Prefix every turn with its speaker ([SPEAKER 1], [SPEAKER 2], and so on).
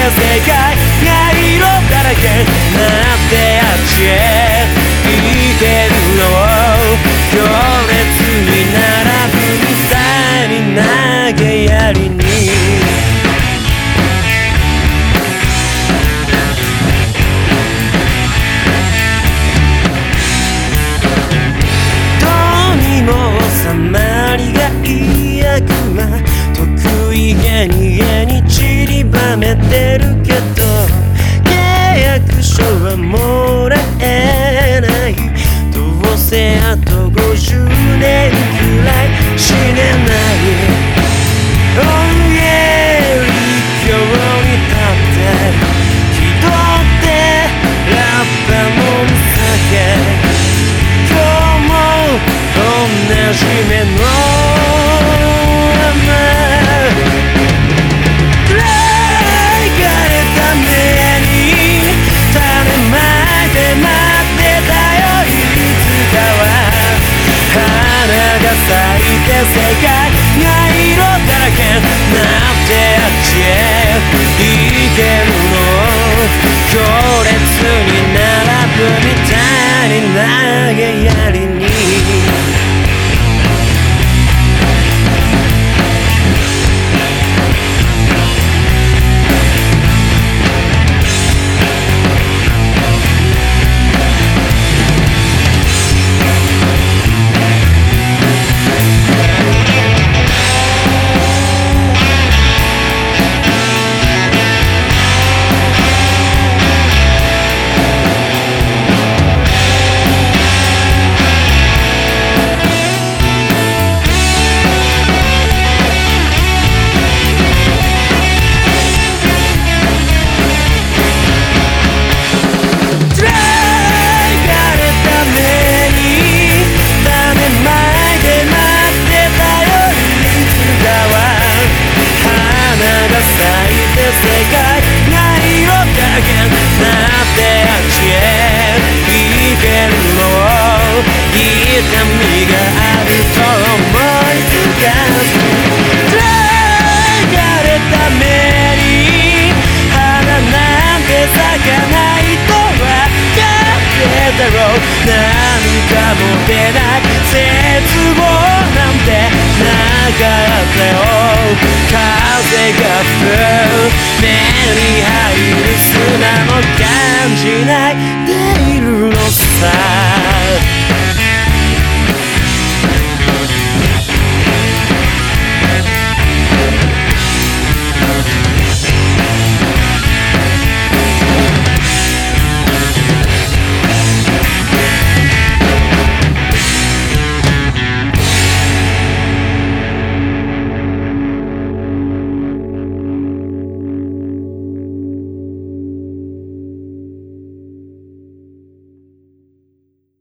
[SPEAKER 1] 世界が色だらけなってあっちへ行けるの行列に並ぶみたいに投げやりにどうにも収まりがいい役は得意げにばめてるけど契約書はもらえない。どうせあと50年くらい死ねない。お家立教に立って気取ってラッパ飲む酒。今日も同じ目のて世界が色だらけなってあっちへ afraid も感じない。